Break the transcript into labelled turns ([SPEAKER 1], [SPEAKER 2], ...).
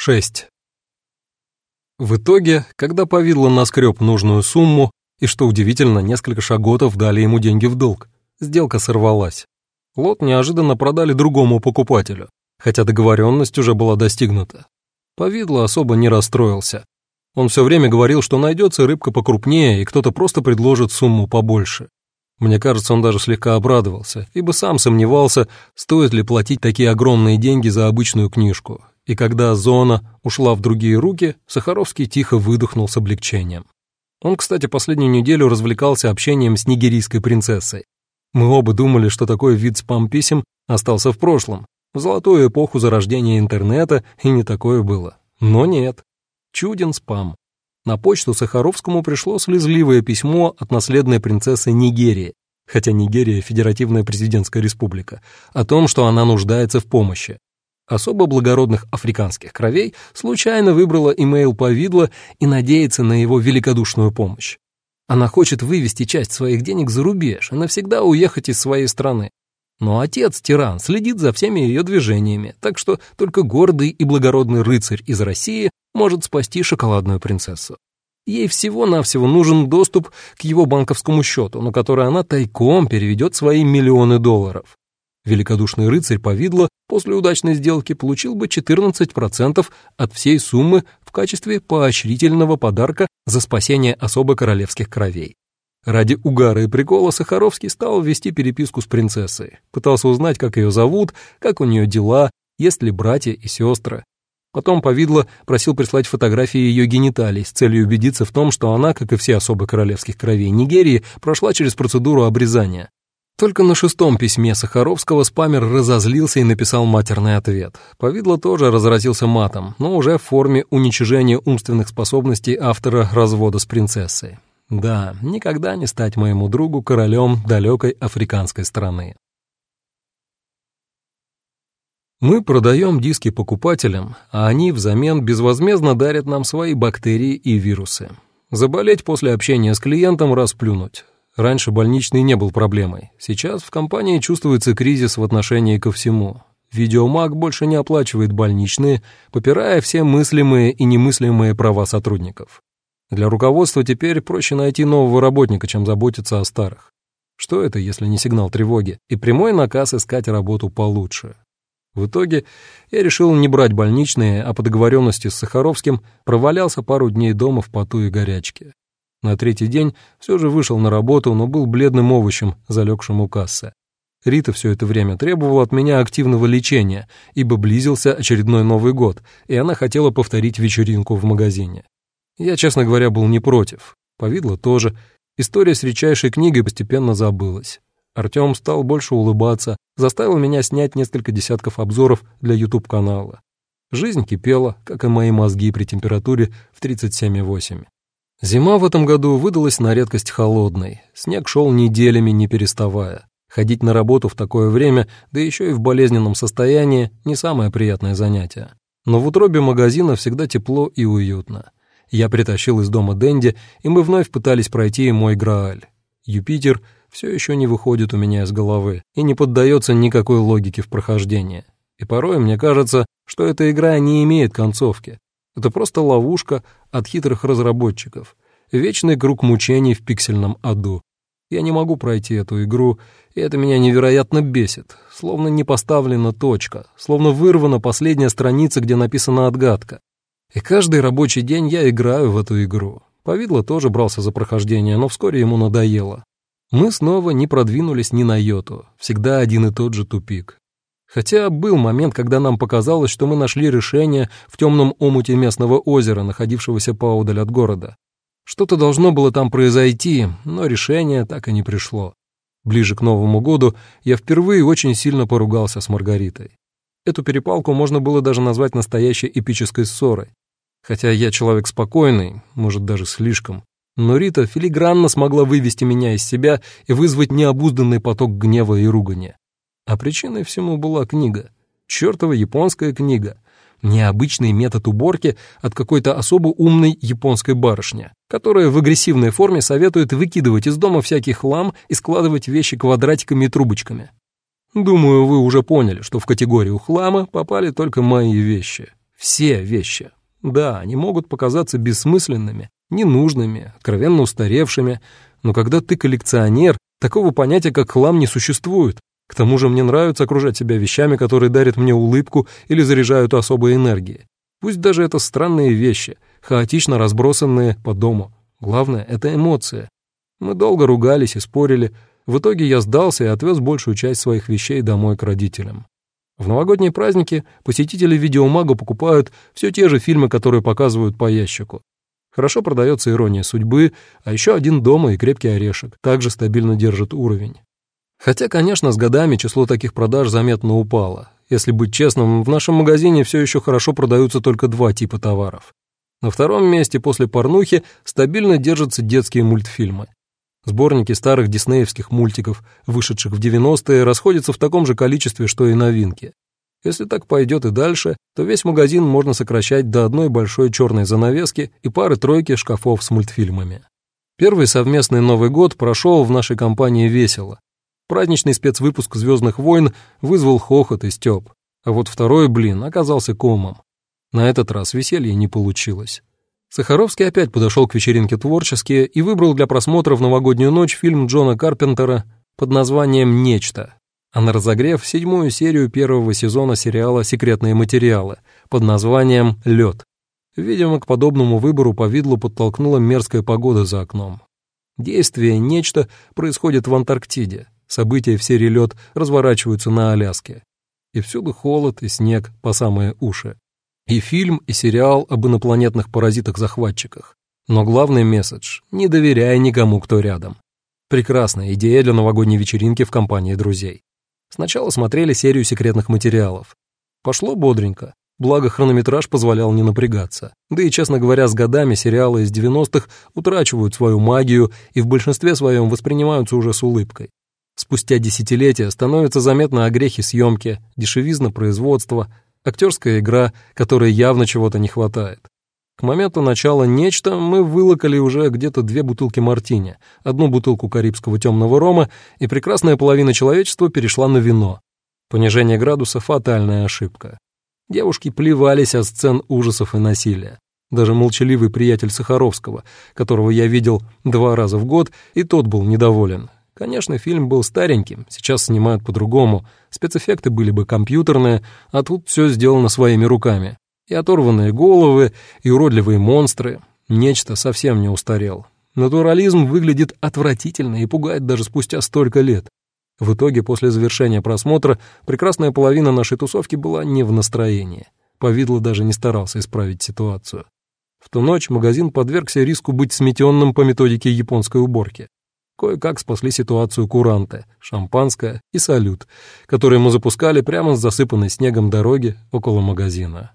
[SPEAKER 1] 6. В итоге, когда Повидло наскреб нужную сумму, и, что удивительно, несколько шаготов дали ему деньги в долг, сделка сорвалась. Лот неожиданно продали другому покупателю, хотя договоренность уже была достигнута. Повидло особо не расстроился. Он все время говорил, что найдется рыбка покрупнее, и кто-то просто предложит сумму побольше. Мне кажется, он даже слегка обрадовался, ибо сам сомневался, стоит ли платить такие огромные деньги за обычную книжку. И когда зона ушла в другие руки, Сахаровский тихо выдохнул с облегчением. Он, кстати, последнюю неделю развлекался общением с нигерийской принцессой. Мы оба думали, что такой вид спам-писем остался в прошлом, в золотую эпоху зарождения интернета, и не такое было. Но нет. Чуден спам. На почту Сахаровскому пришло слезливое письмо от наследной принцессы Нигерии, хотя Нигерия — федеративная президентская республика, о том, что она нуждается в помощи. Особо благородных африканских кровей случайно выбрала имейл Повидла и надеется на его великодушную помощь. Она хочет вывести часть своих денег за рубеж и навсегда уехать из своей страны. Но отец-тиран следит за всеми ее движениями, так что только гордый и благородный рыцарь из России может спасти шоколадную принцессу. Ей всего-навсего нужен доступ к его банковскому счету, на который она тайком переведет свои миллионы долларов. Великодушный рыцарь Повидло после удачной сделки получил бы 14% от всей суммы в качестве поощрительного подарка за спасение особо королевских кровей. Ради угара и прикола Сахаровский стал вести переписку с принцессой, пытался узнать, как ее зовут, как у нее дела, есть ли братья и сестры. Потом Повидло просил прислать фотографии ее гениталий с целью убедиться в том, что она, как и все особо королевских кровей Нигерии, прошла через процедуру обрезания. Только на шестом письме Сахаровского спамер разозлился и написал матерный ответ. Повидло тоже разразился матом, но уже в форме уничижения умственных способностей автора развода с принцессой. Да, никогда не стать моему другу королем далекой африканской страны. Мы продаем диски покупателям, а они взамен безвозмездно дарят нам свои бактерии и вирусы. Заболеть после общения с клиентом расплюнуть. Раньше больничный не был проблемой. Сейчас в компании чувствуется кризис в отношении ко всему. Видеомаг больше не оплачивает больничные, попирая все мыслимые и немыслимые права сотрудников. Для руководства теперь проще найти нового работника, чем заботиться о старых. Что это, если не сигнал тревоги? И прямой наказ искать работу получше. В итоге я решил не брать больничные, а по договоренности с Сахаровским провалялся пару дней дома в поту и горячке. На третий день все же вышел на работу, но был бледным овощем, залегшим у кассы. Рита все это время требовала от меня активного лечения, ибо близился очередной Новый год, и она хотела повторить вечеринку в магазине. Я, честно говоря, был не против. Повидло тоже. История с редчайшей книгой постепенно забылась. Артем стал больше улыбаться, заставил меня снять несколько десятков обзоров для YouTube-канала. Жизнь кипела, как и мои мозги при температуре в 37,8. Зима в этом году выдалась на редкость холодной. Снег шел неделями, не переставая. Ходить на работу в такое время, да еще и в болезненном состоянии, не самое приятное занятие. Но в утробе магазина всегда тепло и уютно. Я притащил из дома Дэнди, и мы вновь пытались пройти мой Грааль. Юпитер — все еще не выходит у меня из головы и не поддается никакой логике в прохождении. И порой мне кажется, что эта игра не имеет концовки. Это просто ловушка от хитрых разработчиков, вечный круг мучений в пиксельном аду. Я не могу пройти эту игру, и это меня невероятно бесит. Словно не поставлена точка, словно вырвана последняя страница, где написана отгадка. И каждый рабочий день я играю в эту игру. Повидло тоже брался за прохождение, но вскоре ему надоело. Мы снова не продвинулись ни на йоту, всегда один и тот же тупик. Хотя был момент, когда нам показалось, что мы нашли решение в темном омуте местного озера, находившегося поодаль от города. Что-то должно было там произойти, но решение так и не пришло. Ближе к Новому году я впервые очень сильно поругался с Маргаритой. Эту перепалку можно было даже назвать настоящей эпической ссорой. Хотя я человек спокойный, может даже слишком, но Рита филигранно смогла вывести меня из себя и вызвать необузданный поток гнева и ругания. А причиной всему была книга. Чёртова японская книга. Необычный метод уборки от какой-то особо умной японской барышни, которая в агрессивной форме советует выкидывать из дома всякий хлам и складывать вещи квадратиками и трубочками. Думаю, вы уже поняли, что в категорию хлама попали только мои вещи. Все вещи. Да, они могут показаться бессмысленными, ненужными, откровенно устаревшими, но когда ты коллекционер, такого понятия, как хлам, не существует. К тому же мне нравится окружать себя вещами, которые дарят мне улыбку или заряжают особой энергией. Пусть даже это странные вещи, хаотично разбросанные по дому. Главное — это эмоция. Мы долго ругались и спорили. В итоге я сдался и отвез большую часть своих вещей домой к родителям. В новогодние праздники посетители видеомага покупают все те же фильмы, которые показывают по ящику. Хорошо продается «Ирония судьбы», а еще «Один дома» и «Крепкий орешек» также стабильно держит уровень. Хотя, конечно, с годами число таких продаж заметно упало. Если быть честным, в нашем магазине все еще хорошо продаются только два типа товаров. На втором месте после порнухи стабильно держатся детские мультфильмы. Сборники старых диснеевских мультиков, вышедших в 90-е, расходятся в таком же количестве, что и новинки. Если так пойдет и дальше, то весь магазин можно сокращать до одной большой черной занавески и пары-тройки шкафов с мультфильмами. Первый совместный Новый год прошел в нашей компании весело. Праздничный спецвыпуск «Звездных войн» вызвал хохот и стёб. А вот второй блин оказался комом. На этот раз веселье не получилось. Сахаровский опять подошел к вечеринке творчески и выбрал для просмотра в новогоднюю ночь фильм Джона Карпентера под названием «Нечто», а на разогрев седьмую серию первого сезона сериала «Секретные материалы» под названием «Лед». Видимо, к подобному выбору повидлу подтолкнула мерзкая погода за окном. Действие «Нечто» происходит в Антарктиде. События в серии «Лед» разворачиваются на Аляске. И всюду холод и снег по самые уши. И фильм, и сериал об инопланетных паразитах-захватчиках. Но главный месседж — не доверяй никому, кто рядом. Прекрасная идея для новогодней вечеринки в компании друзей. Сначала смотрели серию секретных материалов. Пошло бодренько, благо хронометраж позволял не напрягаться. Да и, честно говоря, с годами сериалы из 90-х утрачивают свою магию и в большинстве своем воспринимаются уже с улыбкой. Спустя десятилетия становятся заметны огрехи съемки, дешевизна производства, актерская игра, которой явно чего-то не хватает. К моменту начала «Нечто» мы вылокали уже где-то две бутылки мартини, одну бутылку карибского темного рома, и прекрасная половина человечества перешла на вино. Понижение градуса — фатальная ошибка. Девушки плевались от сцен ужасов и насилия. Даже молчаливый приятель Сахаровского, которого я видел два раза в год, и тот был недоволен. Конечно, фильм был стареньким, сейчас снимают по-другому, спецэффекты были бы компьютерные, а тут все сделано своими руками. И оторванные головы, и уродливые монстры. Нечто совсем не устарел. Натурализм выглядит отвратительно и пугает даже спустя столько лет. В итоге, после завершения просмотра, прекрасная половина нашей тусовки была не в настроении. Повидло даже не старался исправить ситуацию. В ту ночь магазин подвергся риску быть сметенным по методике японской уборки. Кое-как спасли ситуацию куранты, шампанское и салют, которые мы запускали прямо с засыпанной снегом дороги около магазина.